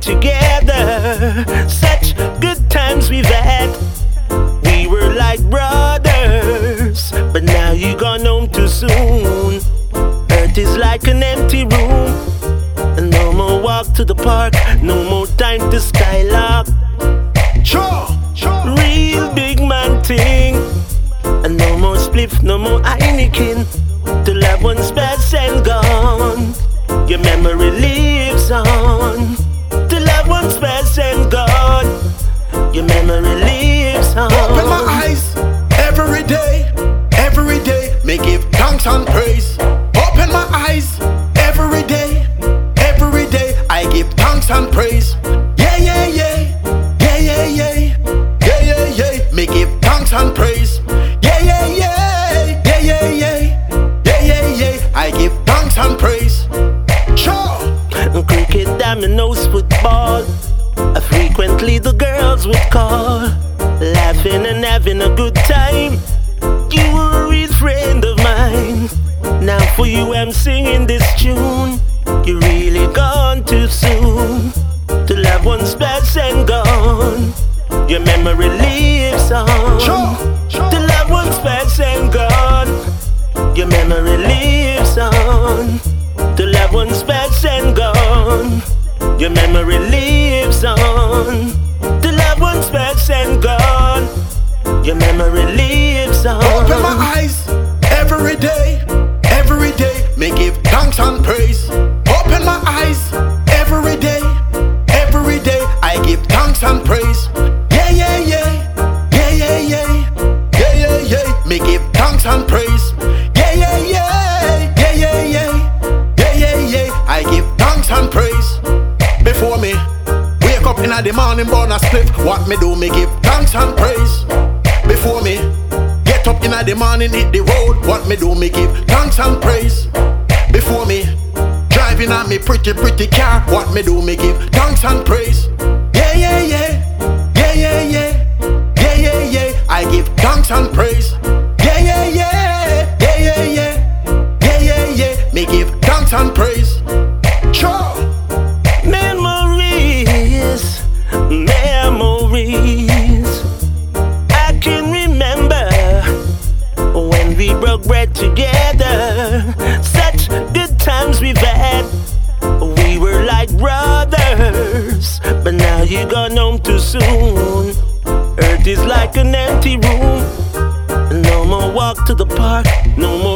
together. Such good times we've had. We were like brothers, but now you gone home too soon. Earth is like an empty room. And no more walk to the park, no more time to skylark. Sure, sure. Real big man thing. And no more spliff, no more Heineken. The loved ones past and gone. Your memory lives Lives on. Open my eyes every day, every day. Me give thanks and praise. Open my eyes every day, every day. I give thanks and praise. Yeah, yeah, yeah, yeah, yeah, yeah, yeah, yeah, yeah. Me give thanks and praise. Yeah, yeah, yeah, yeah, yeah, yeah, yeah, yeah, yeah. I give thanks and praise. Sure. Cricket, dominoes, football. Uh, Frequently the girls would call, laughing and having a good time. You were a real friend of mine. Now for you I'm singing this tune. You really gone too soon. The loved ones past and gone. Your memory lives on. Sure, sure. The loved ones past and gone. Your memory lives on. The loved ones past and gone. Your memory lives day, every day. Me give thanks and praise. Open my eyes every day, every day. I give thanks and praise. Yeah, yeah, yeah, yeah, yeah, yeah, yeah, yeah, yeah. Me give thanks and praise. Yeah, yeah, yeah, yeah, yeah, yeah, yeah, yeah, yeah. I give thanks and praise. Before me wake up in the morning, born a split. What me do? Me give thanks and praise. Before me inna the morning hit the road. What me do, me give thanks and praise. Before me driving on me pretty pretty car, what me do, me give thanks and praise. Yeah yeah, yeah yeah yeah, yeah yeah yeah. I give thanks and praise. Home too soon. Earth is like an empty room. No more walk to the park, no more